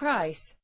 price.